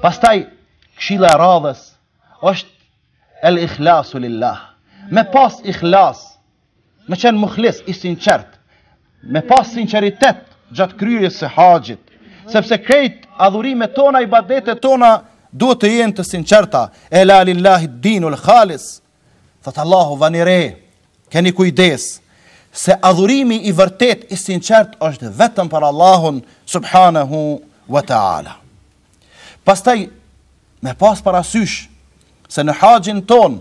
Pastaj këshilla e radhës është el ikhlasu lillah. Me pas ikhlas, me qenë mukhlis i sinqert, me pas sinqeritet gjatë kryerjes së haxhit, sepse krejt adhurimet tona, ibadetet tona duhet të jenë të sinqerta. Ela lillahi dinul khalis. Thotë Allahu, vini re, keni kujdes, se adhurimi i vërtetë i sinqert është vetëm për Allahun subhanahu wa ta'ala. Pastaj, me pas parasysh, se në haxhin tonë,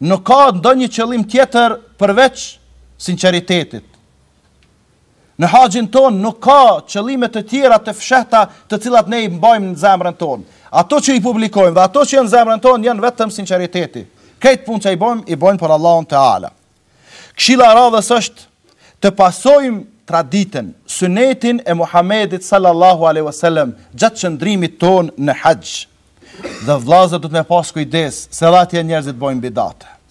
nuk ka ndonjë qëllim tjetër përveç sinqeritetit. Në haxhin tonë nuk ka qëllime të tjera të fshehta të cilat ne i mbajmë në zemrën tonë. Ato që i publikojmë dhe ato që janë në zemrën tonë janë vetëm sinqeriteti. Krejt punët që i bojmë, i bojmë për Allahun Teala. Këshilla e radhës është të pasojmë traditën, sunetin e Muhamedit sallallahu alaihi wasallam gjatë qëndrimit tonë në haxh. Dhe vëllazër duhet me pas kujdes se edhe atje njerëzit bojnë bidate.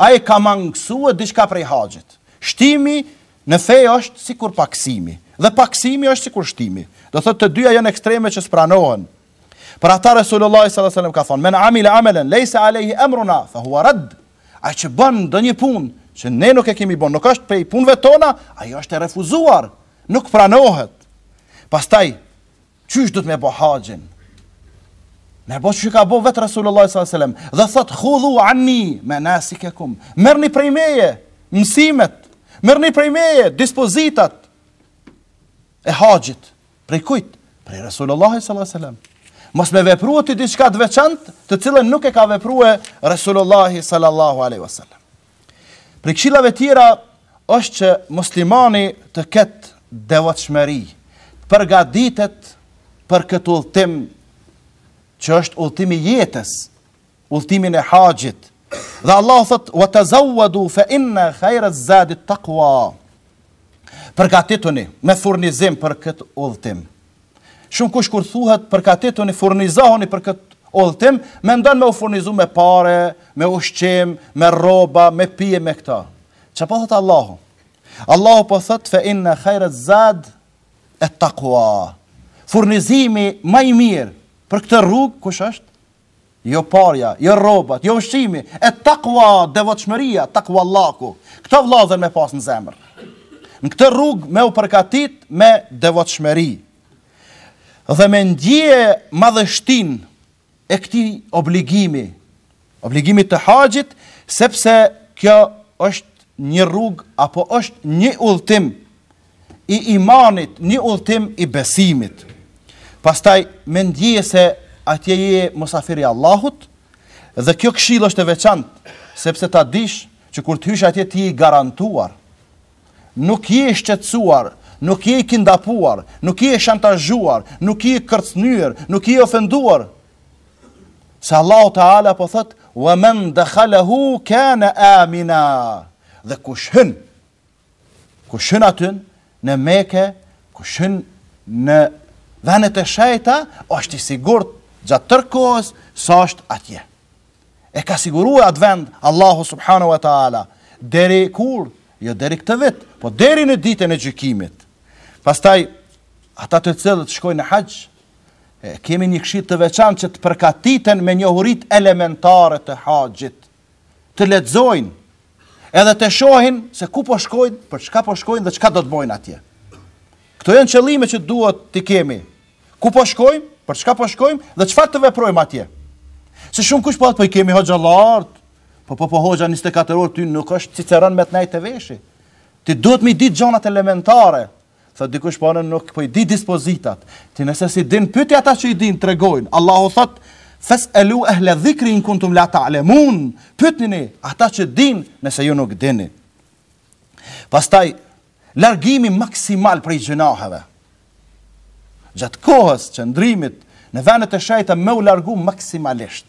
Ai ka mangësue diçka prej haxhit. Shtimi në fe është sikur pakësimi, dhe pakësimi është sikur shtimi. Do thotë të dyja janë ekstreme që s'pranohen. Për ata Resulullah sallallahu alaihi wasallam ka thonë: "Men amila amalan laysa alayhi amruna fa huwa rad." Ai që bën ndonjë punë që ne nuk e kemi bo, nuk është prej punëve tona, ajo është e refuzuar, nuk pranohet. Pastaj Qysh duhet me bo haxhin? Me bo qysh e ka bo vetë Rasulullah s.a.s. Dhe thotë, khudhu anni menasikekum. Merrni prej meje mësimet. Merrni prej meje dispozitat e haxhit. Prej kujt? Prej Rasulullah s.a.s. Mos me vepru ti diçka të veçantë, të cilën nuk e ka veprue Rasulullah s.a.s. Prej këshillave tjera është që muslimani të ketë devotshmëri, të përgatitet për këtë udhëtim që është udhëtimi i jetës, udhëtimin e haxhit. Dhe Allahu thotë: "Wa tazawwadu fa inna khayra az-zadi at-taqwa." Përgatituni me furnizim për këtë udhëtim. Shumë kush kur thuhet përgatituni, furnizohuni për këtë udhëtim, mendon me u furnizu me pare, me ushqim, me rroba, me pije, me këto. Çka po thotë Allahu? Allahu po thotë fe inne hajra zadi et-takua. Furnizimi ma i mirë për këtë rrugë, kush është? jo parja, jo rrobat, jo ushqimi, et-takwa, devotshmëria, takvallëku. Këto, vëllazën, me pas në zemër. Në këtë rrugë me u përgatit me devotshmëri. Dhe me ndje madhështinë e këtij obligimi, obligimit të haxhit, sepse kjo është një rrugë apo është një udhëtim i imanit, një udhëtim i besimit. Pastaj mendoje se atje je mosafir i Allahut dhe kjo këshillë është e veçantë, sepse ta dish që kur të hysh atje ti je i garantuar. Nuk je i shqetësuar, nuk je i kindapuar, nuk je i shantazhuar, nuk je i kërcënuar, nuk je i ofenduar. Se Allahu Teala po thot: "Wa man dakhalahu kana amina." Dhe kush hyn kush hyn aty në Mekë, kush hyn në venet e shejta, është i sigurt gjatë tërë kohës sa është atje. E ka siguruar atë vend Allahu subhanahu wa taala deri kur, jo deri këtë vit, po deri në ditën e gjykimit. Pastaj ata të cilët shkojnë në haxh, e kemi një këshillë të veçantë që të përgatiten me njohuritë elementare të haxhit. të lexojnë edhe të shohin se ku po shkojnë, për çka po shkojnë dhe çka do të bëjnë atje. Këto janë qëllime që duhet t'i kemi. Ku po shkojmë, për çka po shkojmë dhe çfarë të veprojmë atje. Se shumëkush po thotë po i kemi hoxhallarët, po po po hoxha 24 orë ty nuk është Ciceron me të nejt te veshi. Ti duhet me i ditë gjanat elementare, Thot dikush po unë nuk po i di dispozitat. Ti nëse s'i din pyeti ata që i din, të tregojnë. Allahu thot Fes elu ehle dhikri in kuntum la ta alemun Pytnini ata që din nëse ju nuk dini Pastaj Largimi maksimal prej gjynaheve Gjatë kohës së qëndrimit Në venet e shejta me u largu maksimalisht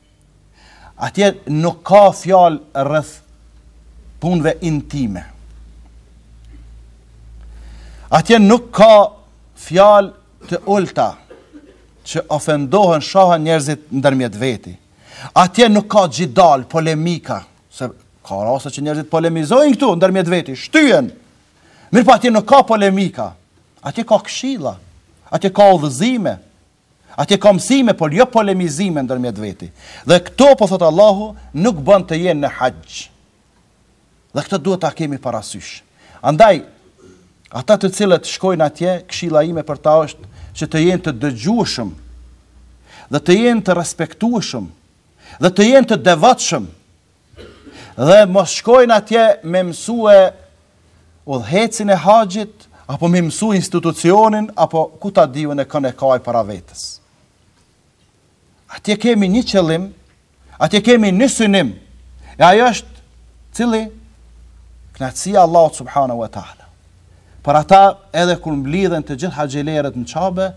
Atje nuk ka fjalë rreth punëve intime. Atje nuk ka fjalë të ulta që ofendohen shahen njerëzit ndërmjet veti. Atje nuk ka xhidal, polemika, se ka raste që njerëzit polemizojnë këtu ndërmjet veti, shtyhen. Mirëpo atje nuk ka polemika, atje ka këshila, atje ka udhëzime, Atje ka mësime, por jo polemizime ndërmjet veti. Dhe këto, po thotë Allahu, nuk bën të jenë në haxh. Dhe këtë duhet ta kemi parasysh. Andaj, ata të cilët shkojnë atje, këshilla ime për ta është që të jenë të dëgjueshëm dhe të jenë të respektueshëm dhe të jenë të devotshëm Dhe mos shkojnë atje me mësu udhëheqësin e haxhit apo me mësu institucionin apo ku ta di unë kënd e ka para vetës. Atje kemi një qëllim, atje kemi një synim, e ajo është cili knaqësia e Allahut subhanahu wa taala. Për atë edhe kur mblidhen të gjithë haxhilerët në qabe,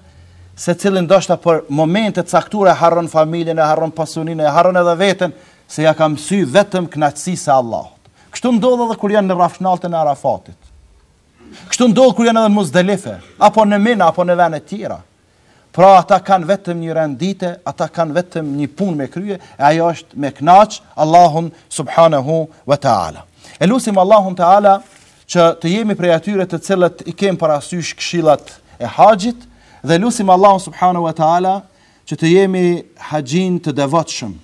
secili ndoshta për momente të caktuara e harron familjen, e harron pasuninë, e harron edhe vetën, Se ja ka mësy vetëm kënaqësisë së Allahut. Kështu ndodh edhe kur janë në rrafshnaltën e Arafatit. Kështu ndodh kur janë edhe në Muzdalife, apo në Mina, apo në vene tjera. Pra ata kanë vetëm një rend dite, ata kanë vetëm një punë me krye, e ajo është me kënaq Allahun subhanahu wa ta'ala. E lusim Allahun ta'ala që të jemi prej atyre të cilët i kemë parasysh këshillat e haxhit, dhe lusim Allahun subhanahu wa ta'ala që të jemi haxhinj të devotshëm,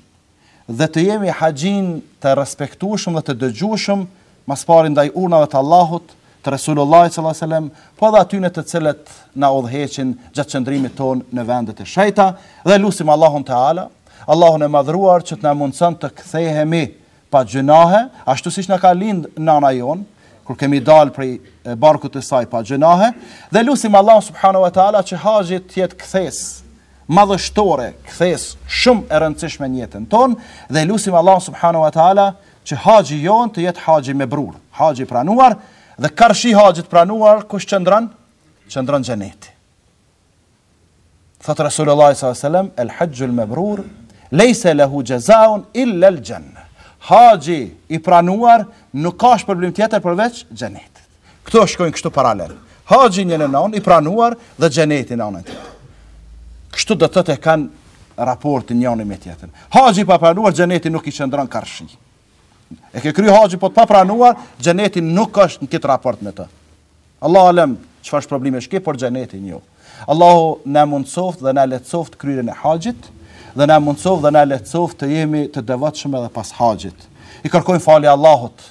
dhe të jemi haxhinj të respektueshëm dhe të dëgjueshëm mas pari ndaj urnave të Allahut, të Resulullahit sallallahu alejhi ve sellem, po edhe atyne të cilët na udhëheqin gjatë qëndrimit tonë në vendet e shejta dhe lusim Allahun teala, Allahun e Madhëruar që të na mundëson të kthehemi pa gjynahe, ashtu siç na ka lind nana jonë, kur kemi dalë prej barkut të saj pa gjynahe, dhe lusim Allahun subhanahu wa taala që haxhi të jetë kthesë madhështore, kthesë shumë e rëndësishme në jetën tonë dhe e lusim Allahun subhanahu wa taala që haxhi jonë të jetë haxhi mebrur, haxhi i pranuar dhe karshi haxhit të pranuar kush qëndron? Qëndron xheneti. Thot Resulullah sallallahu alaihi wasallam, "El hajjul mabrur laysa lahu jazaa'un illa al-janna." Haxhi i pranuar nuk ka shpërblim tjetër përveç xhenetit. Këto shkojnë kështu paralel. Haxhi në njënën anë i pranuar dhe xheneti në anën tjetër. Kështu do të thotë kanë raport njëri me tjetrin. Haxhi i papranuar xheneti nuk i qëndron karshi. E ke kry haxhin po të papranuar, xheneti nuk është në këtë raport me të. Allahu alem, çfarë është problemi shkë, por xhenetin jo. Allahu na mundsoft dhe na lehtësoft kryerjen e haxhit dhe na mundsoft dhe na lehtësoft të jemi të devotshëm edhe pas haxhit. I kërkojmë falje Allahut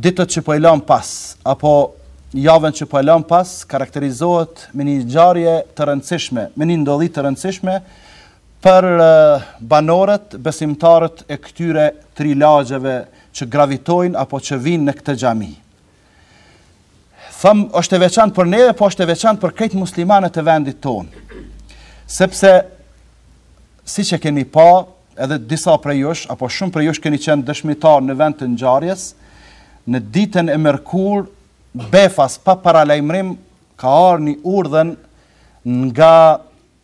Ditët që po i lamë pas, apo javën që po e lamë pas, karakterizohet me një ngjarje të rëndësishme, me një ndodhi të rëndësishme për banorët, besimtarët e këtyre tri lagjeve që gravitojnë apo që vijnë në këtë xhami. Thom, është e veçantë për neve, po është e veçantë për krejt muslimanët e vendit tonë. Sepse siç e kemi pa, Edhe disa prej jush, apo shumë prej jush keni qenë dëshmitar në vend të ngjarjes, në ditën e mërkurë befas pa paralajmërim ka ardhur një urdhën nga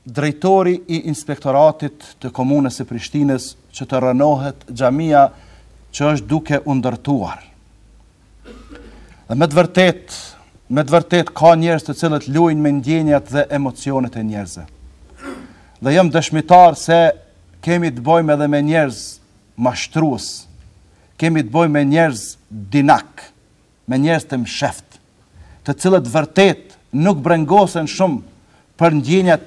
drejtori i inspektoratit të komunës së Prishtinës që të rrënohet xhamia që është duke u ndërtuar. Dhe me të vërtetë, me të vërtetë ka njerëz të cilët luajnë me ndjenjat dhe emocionet e njerëzve. Dhe jam dëshmitar se kemi të bëjmë edhe me njerëz mashtrues. Kemi të bëjmë me njerëz dinak, me njerëz të msheft, të cilët vërtet nuk brengosen shumë për ndjenjat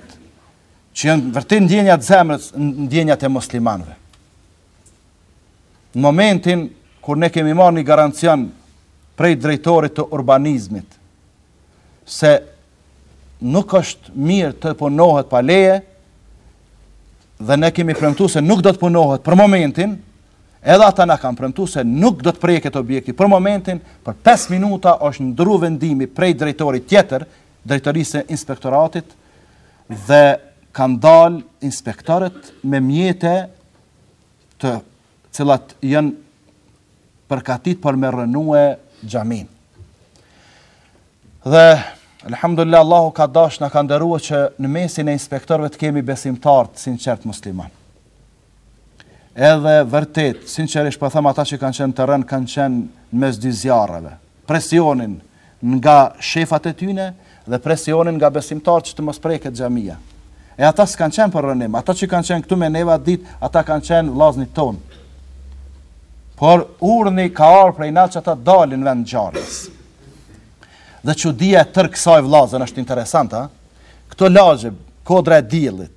që janë vërtet ndjenja t'zemrës, ndjenjat e muslimanëve. në momentin kur ne kemi marrë një garancion prej drejtorit të urbanizmit, se nuk është mirë të punohet pa leje, dhe ne kemi premtu se nuk do të punohet për momentin, edhe ata na kanë premtu se nuk do të preket objekti për momentin, për 5 minuta është ndru vendimi prej drejtorit tjetër, drejtorisë së inspektoratit, dhe kanë dalë inspektorët me mjete të cilat janë përkatit për me rrënue xhaminë. Dhe, alhamdulillah, Allahu ka dash na ka nderua që në mesin e inspektorve të kemi besimtarë të sinqertë muslimanë. Edhe vërtet, sinqerisht po them ata që kanë qenë te rrënimi, kanë qenë në mes dy zjarreve, presionin nga shefat e tyne dhe presionin nga besimtarët që të mos preket xhamia. E ata s'kanë qenë për rrënim, ata që kanë qenë këtu me ne atë ditë, ata kanë qenë vllaznit tonë. Por urni ka ardh prej nalt që ata të dalin në vend ngjarjes. Dhe çudia e tërë kësaj vllazën është interesant, a? Këto lagje, Kodra e Diellit,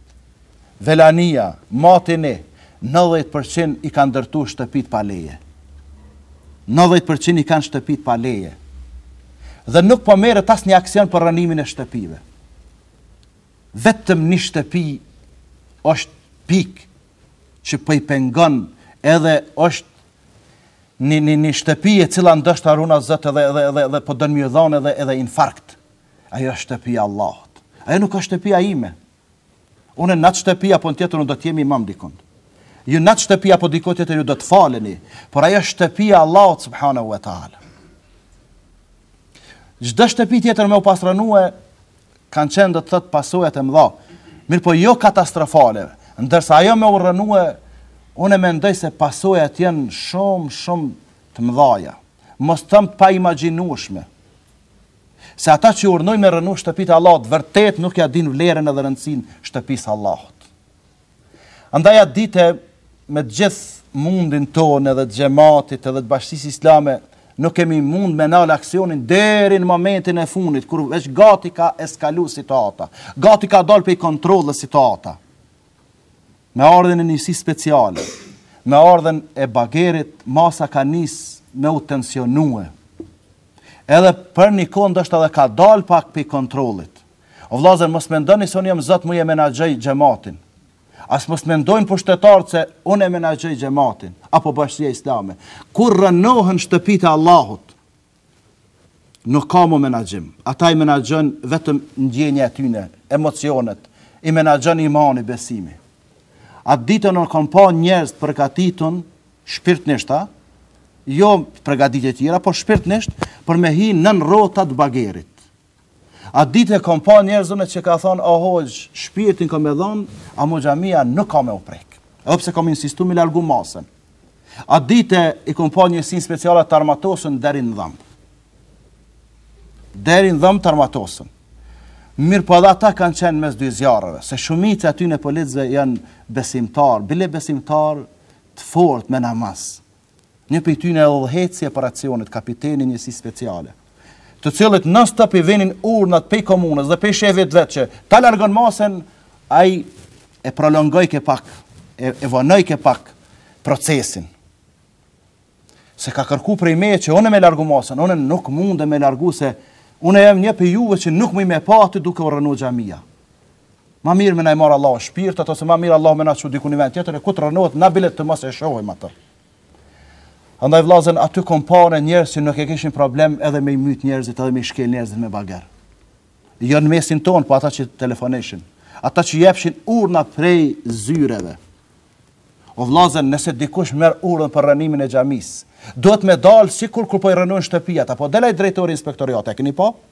Velania, Matini, nëndhjetë për qind i kanë ndërtu shtëpitë pa leje. Nëndhjetë për qind i kanë shtëpitë pa leje. Dhe nuk po merret asnjë aksion për rrënimin e shtëpive. Vetëm një shtëpi është pikë që po i pengon edhe është një, një, një shtëpi e cila ndoshta runa Zot edhe, edhe, edhe, edhe po don me dhanë edhe, edhe infarkt. Ajo është shtëpia e Allahut. Ajo nuk është shtëpia ime. Unë në atë shtëpi apo në tjetër unë do të jem imam dikund. Ju në atë shtëpi apo diku tjetër ju do të faleni, por ajo është shtëpia e Allahut subhanahu wa taala. Çdo shtëpi tjetër me u pas rrënue kanë qenë do të thot pasojat e mëdha. Mirëpo jo katastrofale, ndërsa ajo me u rrënue unë mendoj se pasojat janë shumë shumë të mëdha. Mos të them të paimagjinueshme. se ata që urnojnë me rrënu shtëpitë e Allahut vërtet nuk ia dinë vlerën edhe rëndësinë shtëpisë së Allahut. Andaj atë ditë me të gjithë mundin tonë edhe të xhematit edhe të bashkësisë islame nuk kemi mund me nal aksionin deri në momentin e fundit kur veç gati ka eskalu situata, gati ka dalë pej kontrollit situata. Me ardhjen e njësisë speciale, me ardhjen e bagerit, masa ka nis me u tensionue. Edhe për një kohë ndoshta edhe ka dalë pak prej kontrollit. O vëllazër, mos mendoni se unë jam i zoti me e menaxhu xhamatin. As mos mendojnë pushtetarët se unë e menaxhoj xhamatin apo Bashkësia Islame. Kur rrënohen shtëpitë e Allahut, Nuk ka më menaxhim. Ata i menaxhon vetëm ndjenja e tyne, emocionet, i menaxhon imani, besimi. Atë ditë unë kam pa njerëz të përgatitun shpirtnisht, a, jo përgatitje tjera, por shpirtnisht për me hi nën rrota t'bagerit. Atë ditë kam pa njerëz unë që kanë thonë o hoxhë, shpirtin kam me dhanë, ama xhamia nuk ka me u prek. Edhe pse kam insistu me largu masën. Atë ditë i kam pa njësinë speciale të armatosun deri në dhambë. Deri në dhambë të armatosun. Mirëpo edhe ata kanë qenë mes dy zjarreve, se shumica e atyne policëve janë besimtarë, bile besimtarë të fortë me namaz, Një prej tyne edhe udhëheqësi i operacionit, kapiteni i njësisë speciale, të cilit non stop i vinin urnat pej komunës dhe pej shefit të vet që ta largon masën, ai e prolongojke pak, e vonojke pak procesin. Se ka kërku prej meje që unë me largu masën, unë nuk mundem me largu se unë jam një prej juve që nuk muj me pa aty duke u rrënu xhamia. Ma mirë me na i marrë Allahu shpirtat, ose ma mirë Allahu me na çu diku një vend tjetër, e kur të rrënohet na bile të mos e shohim atë. Andaj vllazën aty kom pa njerëz që nuk e kishin problem edhe me i myt njerëzit, edhe me i shkel njerëzit me bager. Jo në mesin tonë, po ata që telefonojshin. Ata që jepshin urna prej zyreve. O vllazën, nëse dikush merr urdhën për rrënimin e xhamisë, duhet me dalë sikur kur po i rrënojnë shtëpijat, a po del aj drejtori i inspektoriatit, e keni pa?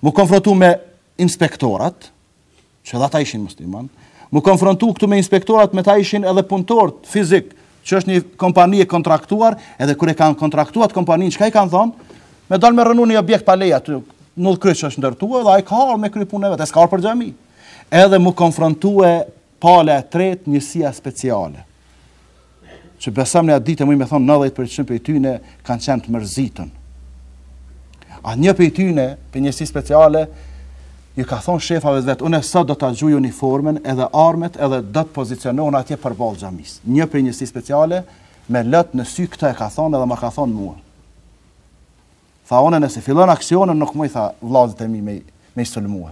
Mu konfrontu me inspektorat, që edhe ata ishin muslimanë, mu konfrontu këtu me inspektorat, me ta ishin edhe punëtorët fizikë, që është një kompani e kontraktuar, edhe kur e kanë kontraktu atë kompaninë, çka i kanë thonë, me dalë me rrënu një objekt pa leje, te n'udhëkryq është ndërtua, dhe ai ka ardhë me kry punën e vet, e s'ka ardhë për xhami. Edhe mu konfrontu e Pala e tretë, njësia speciale, që besomni atë ditë, muj me thonë nëntëdhjetë për qind prej tyne kanë qenë të mërzitun. A një prej tyne, prej njësisë speciale, ju ka thonë shefave të vet, unë do ta gjuj uniformën edhe armët edhe do të pozicionohna atje përballë xhamisë. Një prej njësisë speciale, me lot në sy këtë e ka thonë edhe ma ka thonë mua. Tha unë nëse fillon aksioni nuk muj tha vllaznit e mi me i sulmue.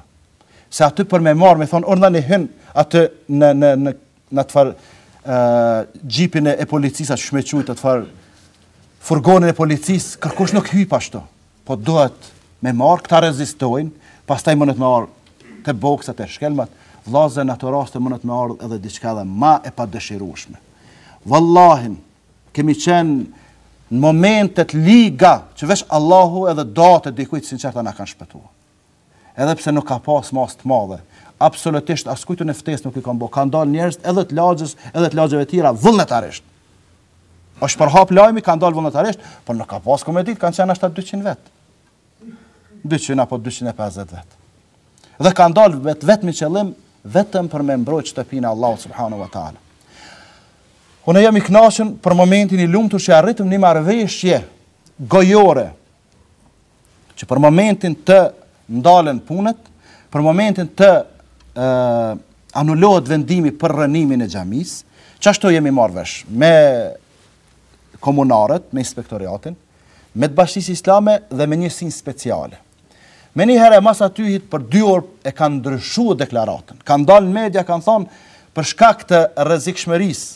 Se aty për me marrë me i thonë urno hyn atë në në në në atë farë xhipin e, e policisë atë qysh me qujtë atë farë furgonin e policisë, kurkush nuk hyn ashtu. Po duhet me marrë, këta rezistojnë, pastaj munet me ardhë te boksat e shkelmat, vllazën ato raste munet me ardhë edhe diçka edhe ma e padëshirushme. Vallahi, Kemi qenë në momente t'liga, që veç Allahu edhe duatë e dikujt t'sinqerta na kanë shpëtu. Edhe pse nuk ka pas masë të madhe, absolutisht askujt unë ftesë nuk i kam bo, kanë dalë njerëz edhe të lagjës, edhe të lagjëve tjera, vullnetarisht. është përhap lajmi, kanë dalë vullnetarisht, por nuk ka pas komedit, kanë qenë nashta 200 vetë. 200 apo 250 vet. Dhe kanë dalë vet me qëllim vetëm për me mbrojt shtëpinë e Allahut subhanahu wa taala. Unë jam i kënaqur për momentin i lumtur që arritëm një marrëveshje gojore që për momentin të ndalen punët, për momentin të ë anulohet vendimi për rrënimin e xhamisë, qashtu jemi marrë vesh me komunarët, me inspektoratin, me të bashkësisë islame dhe me njësinë speciale. Menjëherë e mas atyhit për dy orë e kanë ndryshu deklaratën. Kanë dalë në media, kanë thonë për shkak të rrezikshmërisë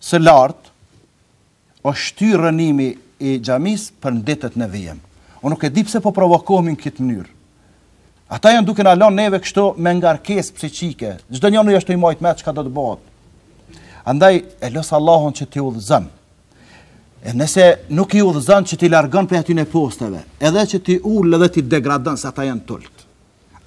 së lartë o shty rrënimi i xhamisë për në ditët në vijim. O nuk e di pse po provokohemi në këtë mënyrë. Ata janë duke na lënë neve kështu me ngarkesë psikike. Çdo njëri është i majtun me çka do të bëhet. Andaj e lus Allahun që t'i udhëzon. E nëse nuk i udhëzon që t'i largon prej atyne posteve, edhe që t'i ulë dhe t'i degradon se ata janë t'ultë.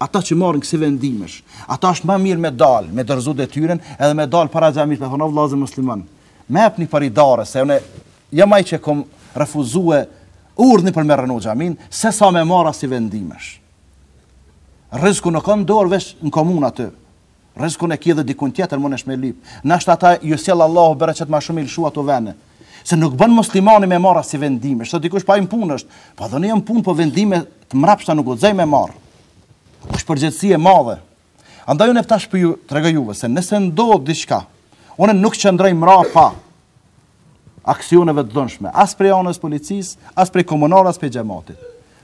Ata që marrin kësi vendimesh, ata është ma mirë me dalë, me dorëzu detyrën, edhe me dalë para xhamisë, me thonë, o vllazën muslimanë, me epni një bari dore, se une Jam ai që kom refuzue urdhnin për me rrënu xhamin, sesa me marr asi vendimesh. Rrizku nuk o në dorë veç në komunë aty. Rrizkun e ki dhe dikun tjetër munesh me lyp. Nashta t'a sjell Allahu bereqet ma shumë me i lëshu ato vene. Se nuk bën muslimani me marr asi vendimesh. Thot dikush po i kom n'punë është. Po dhe unë jam n'punë po vendime të mrapshta nuk guxoj me marrë. Është përgjegjësi e madhe. Andaj unë tash po ju tregoj juve se nëse ndodh diçka, unë nuk qëndroj mrapa aksioneve të dhunshme, as prej anës policisë, as prej komunarëve, as prej xhematit.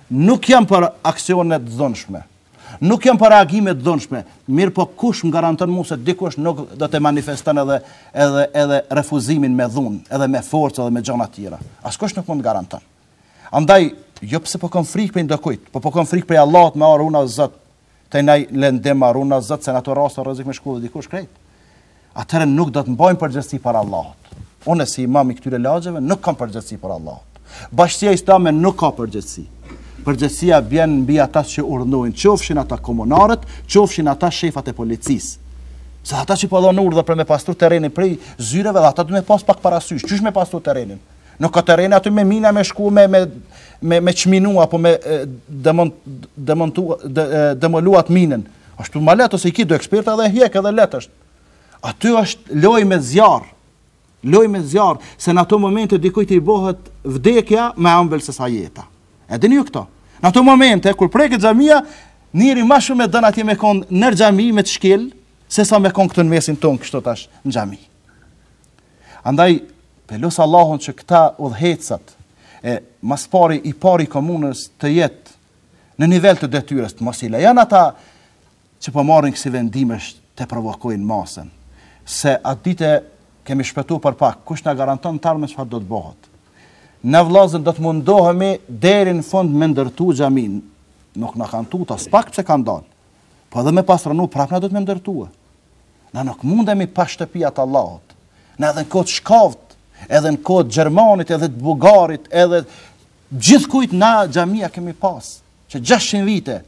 Nuk jam për aksione të dhunshme. Nuk jam për reagime të dhunshme. Mirëpo kush më garanton mu se dikush nuk do të manifeston edhe, edhe, edhe refuzimin me dhunë, edhe me forcë, edhe me gjona tjera. Askush nuk mund garanton. Andaj, jo pse po kom frikë prej dikujt, po po kom frikë prej Allahut, me na ru na Zot, Te naj lëndim, me na ru na Zot se në ato raste rrezik o me shku dhe dikush krejt. Atëherë nuk do të mbajmë përgjegjësi para Allahut. Unë si imam i këtyre lagjeve nuk kam përgjegjësi para Allahut. Bashkësia Islame nuk ka përgjegjësi. Përgjegjësia vjen mbi ata që urdhnojnë, qofshin ata komunarët, qofshin ata shefat e policisë. Se ata që po jon urdhër për me pastru terrenin prej zyreve dhe ata duhet me pas pak parasysh, qysh me pastru terrenin. Nuk kan terren aty me mina me shku me me me me çminu apo me demont demontu de, demoluat minën. Asht më lehtë ose i ki do eksperta edhe hjek edhe lehtë është. Aty është lojë me zjarr. Lojë me zjarr se në ato momente dikujt i bëhet vdekja më e ëmbël se sa jeta. E dini ju këto? Në ato momente kur preket xhamia, njëri më shumë e don atje me kon në xhami me të shkel se sa me kon këtu në mesin ton kështu tash në xhami. Andaj pe lus Allahun që këta udhëheqësat e ma s'pari i pari komunës të jetë në nivel të detyrës të mos i lejon ata që po marrin kësi vendimesh të provokojnë masën. Se atë dite kemi shpëtu për pak, kush na garanton t'ardhmen çfarë do të bohet. Na vllazën do të mundohemi deri në fund me ndërtu xhaminë, nuk na kanë tut aspak pse kanë dalë. Po edhe me pas rrënu prap na duhet me ndërtue. Na nuk mundemi pa shtëpia të Allahut. Na edhe në kohë t'shkavit, edhe në kohë t'Gjermanit, edhe të Bugarit, edhe gjithkujt na xhamia kemi pas, që 600 vite,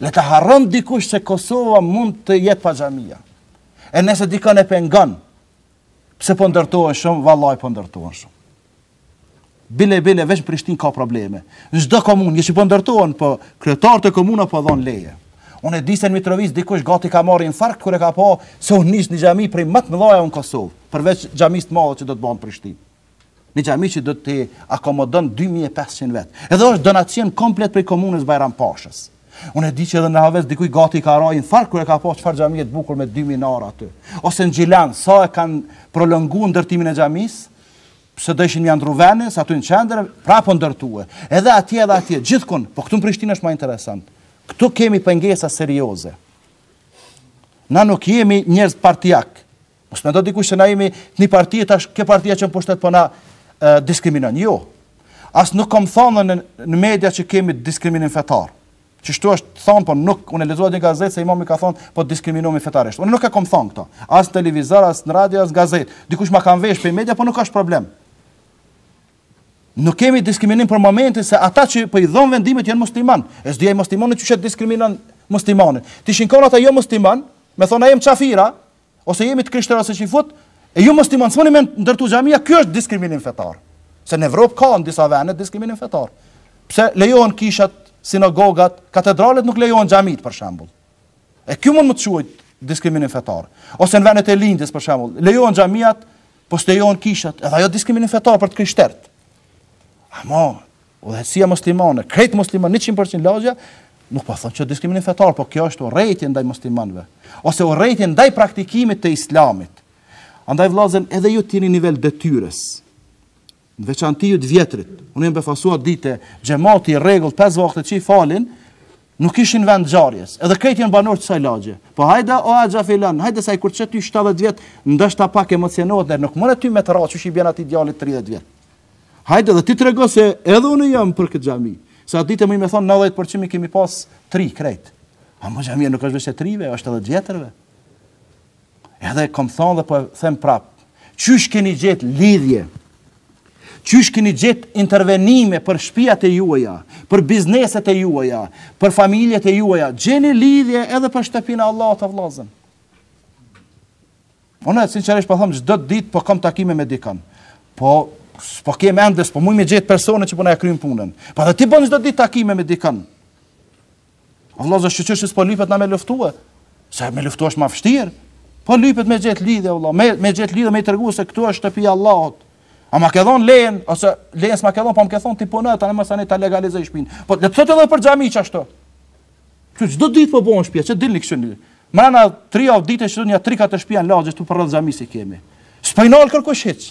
le ta harron dikush se Kosova mund të jetë pa xhamia. E nëse dikon e pengon, pse po ndërtohen shumë, vallahi po ndërtohen shumë. Bile bile veç në Prishtinë ka probleme. Në çdo komunë që po ndërtohen, po kryetarët e komunave po dhon leje. Unë e di se në Mitrovicë dikush gati ka marrë infarkt kur e ka pa se u nis një xhami prej më të mëdhaja në Kosovë, përveç xhamisë të madhe që do të bëhet në Prishtinë. Një xhami që do të akomodon 2500 vetë. Edhe është donacion komplet prej komunës Bajrampashës. Unë e di që edhe në Orahovec dikuj gati ka ra infarkt kur e ka pa çfarë xhamie të bukur me 2 minara aty. Ose në Gjilan, sa e kanë prolonguar ndërtimin e xhamisë, Pse dojshin ja ndrru venin, s'aty në qendër, prap u ndërtue. Edhe atje edhe atje, gjithkun, po këtu në Prishtinë është ma interesant. Këtu kemi pengesa serioze. Na nuk jemi njerëz partijak. Mos mendon dikush se na jemi t'një partije, tash kjo partia që në pushtet po na e, diskriminon. Jo. As nuk kom thonë në, në media që kemi diskriminim fetar. Kështu është thonë, po nuk, unë e lexova n'një gazetë se imami ka thonë, po diskriminohmi fetarisht. Unë nuk e kom thonë këto. As në televizor, as në radio, as në gazetë. Dikush ma ka mvesh prej mediave, po nuk është problem. Nuk kemi diskriminim për momentin se ata që po i dhonë vendimet janë musliman. E s'di a muslimani që diskriminon muslimanin. T'ishin kon ata jo musliman, me thonë na jem qafira, ose jemi të krishterë ose çifut, e ju musliman s'moni me ndërtu xhamia, kjo është diskriminim fetar. Se në Evropë ka në disa vende diskriminim fetar. Pse lejohen kishat, sinagogat, katedralet nuk lejohen xhamit për shembull. E kjo mund të quhet diskriminim fetar. Ose në vendet e lindjes për shembull, lejohen xhamiat, po s'lejohen kishat, edhe ajo diskriminim fetar për të krishterët. Ama, Udhëheqësia muslimane, krejt musliman, 100% lagja, nuk po thom që diskriminim fetar, po kjo është urrejtje ndaj muslimanëve, ose urrejtje ndaj praktikimit të islamit. Andaj vëllazën, edhe ju t'jeni n'nivel t'detyrës, në veçanti ju të vjetrit, unë jam befasuar at ditë, xhemati i rregullt, 5 vakte që i falin, Nuk ishin n'vend t'ngjarjes, edhe krejt janë banorë t'ksaj lagje. Po hajde o axha filan, hajde se kur t'sheh ty 70 vjet, ndoshta pak emocionohet edhe nuk merr ty me të ra, qysh i bjen atij djallit 30 vjetë. Hajde dhe ti trego se edhe unë jam për këtë xhami, se atë ditë muj me thonë 90% i kemi pas t'ri krejt. Ama xhamia nuk është veç e t'rive, është edhe e t'vjetërve. Edhe e kam thënë dhe po e them prap. Qysh keni gjet lidhje? Qysh keni gjet intervenime për shtëpiat e juaja, për bizneset e juaja, për familjet e juaja? Gjeni lidhje edhe për shtëpinë e Allahut, o vëllazën. Unë sinqerisht po them çdo ditë po kam takime me dikën. Po s'po, kem ende, s'po mund me gjet personin që po na e kryn punën. Po edhe ti bën çdo ditë takime me dikën. O vëllazë, shyqyr që s'po lipet na me luftue, se me luftu është ma vështirë, po lipet me gjetë lidhje, vëllazë, me, me gjetë lidhje, me i tregu se këtu është shtëpia e Allahut, a ma ke dhonë lejen, ose lejen s'ma ke dhonë, po më ke thonë ti puno, tani mas anej ta legalizoj shpinë, po le të thotë edhe për xhami qashtu, që çdo ditë po bohen shpia, qe dilni këqyrni, mrena tri javë ditë e kqyrni tri katër shpia në lagje, qetu përreth xhamisë i kemi, s'po i nal kërkush hiç,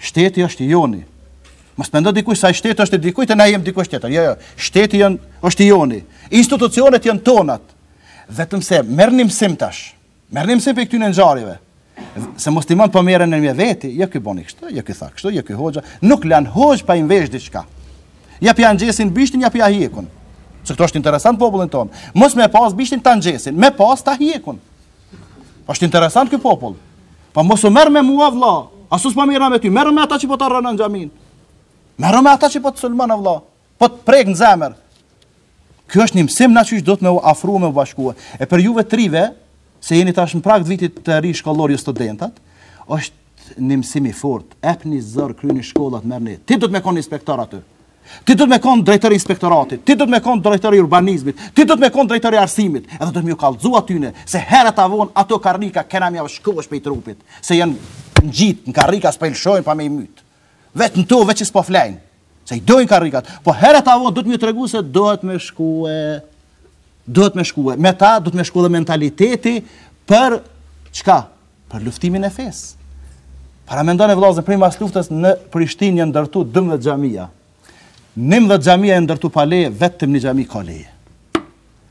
Shteti është i joni. Mos mendo dikush se ai shteti është i dikujt e na jemi dikush tjetër. Jo, jo. Shteti jon është i joni. Institucionet janë tonat. Vetëm se merrni mësim tash. Merrni mësim prej këtyre ngjarjeve. Se muslimont po merren nërmjet veti, jo ky boni kështu, jo ky tha kështu, jo ky hoxha, nuk lan hoxh pa ia mvesh diçka. Ja po ia ngjesin bishtin, ja po ia hjekin. Se këtu është interesant popullin ton. Mos me pas bishtin ta ngjesin, me pas ta hjekin. Është interesant ky popull. Po mos u merr me mua vëlla. As u s'po merrna me ty. Merru me ata që po ta rrënon xhaminë. Merru me ata që po të sulmon vëlla. Po të prek në zemër. Ky është një mësim na qysh duhet me u afrue me u bashkue. E për juve t'rive, se jeni tash në prag të vitit të ri shkollor ju studentat, është një mësim i fort. Epni zor kryeni shkollat merrni. Ti duhet me kon inspektor aty. Ti duhet me konë drejtor i inspektoratit, ti duhet me konë drejtor i urbanizmit, ti duhet me konë drejtor i arsimit, edhe duhet me ju kallzu atyne, se herët a vonë ato karrika kena me jau shkoq pej trupit, se janë ngjitë, në karrika s'po i lëshojnë pa me i mytë. Veç në to, veç që s'po flejnë, se i dojnë karrikat, po herët a vonë duhet me ju tregu se dohet me shkue, dohet me shkue, me ta duhet me shkue dhe mentaliteti për çka, Për luftimin e fesë. Paramendone vëllazën prej mas luftës në Prishtinë janë ndërtu 12 xhamia. 19 xhamia janë ndërtu pa leje, vetëm një xhami ka leje.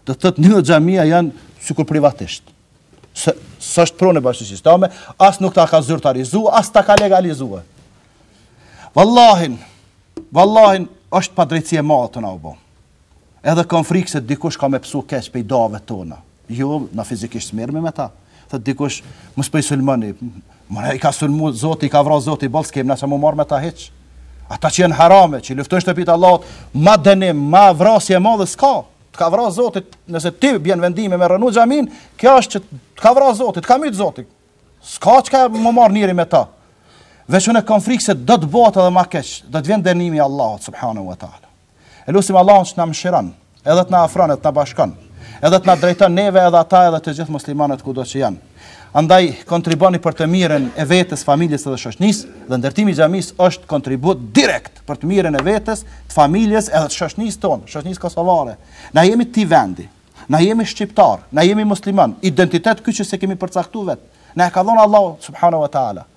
Do të thotë 19 xhamia janë sikur privatisht. Se s'është pronë e bashkësisë islame, as nuk ta ka zyrtarizu, as ta ka legalizua. Vallahin, vallahin është padrejtësi e madhe të na u bë. Edhe kam frikë se dikush ka me pësu keq pej duave tona. Jo, na fizikisht s'merremi me ta. Thotë dikush, mos po i sulmoni. More, i ka sulmu Zoti, i ka vra Zoti, boll s'kem na çka mu marrë me ta hiç. Ata që janë harame, që luftojnë shtëpitë e Allahut, ma dënim, ma vrasje e madhe s'ka. Të ka vra Zoti, nëse ti bjen vendime me rënu xhamin, kjo është që të ka vra Zoti, të ka mytë Zoti. S'ka çka mu marrë njeri me ta. Veç unë kam frikë se do të bëhet edhe më keq, do të vjen dënimi i Allahut subhanahu wa taala. E lusim Allahun që të na mëshiron, edhe të na afron, edhe të na bashkon, edhe të na drejton neve edhe ata edhe të gjithë muslimanët kudo që janë. Andaj kontriboni për të mirën e vetes, familjes dhe shoqënisë dhe ndërtimi i xhamisë është kontribut direkt për të mirën e vetes, të familjes edhe të shoqënisë tonë, shoqënisë kosovare. Na jemi të ti vendi, na jemi shqiptar, na jemi musliman, identitet ky që s'e kemi përcaktuar vet. Na e ka dhënë Allahu subhanahu wa taala.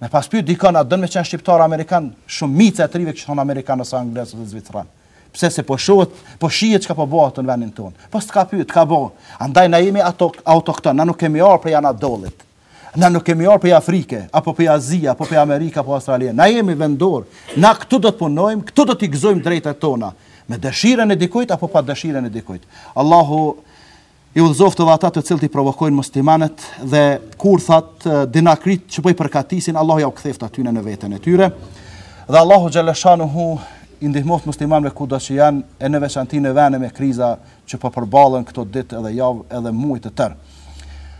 Me pas pyet dikon a don me qenë shqiptar amerikan, shumica e të rive kishin thonë amerikan ose anglez ose zvicran. Pse se po shohin, po shihet çka po bëhet në vendin tonë. Po s'ka pyet, ka bëu. Andaj na jemi ata autokton, na nuk kemi ardhur prej Anadollit. Na nuk kemi ardhur prej Afrike, apo prej Azia, apo prej Amerika, apo Australia. Na jemi vendor. Na këtu do të punojmë, këtu do t'i gëzojmë drejtat tona me dëshirën e dikujt apo pa dëshirën e dikujt. Allahu I udhëzoftë edhe ata të cilët i provokojnë muslimanët dhe kurthat, dinakëritë që po i përgatisin, Allahu ja u ktheft atyne në veten e tyre. Dhe Allahu xhele shanuhu i ndihmoft muslimanëve kudo që janë e në veçanti në vene me kriza që po përballen këto ditë edhe javë edhe muaj të tërë.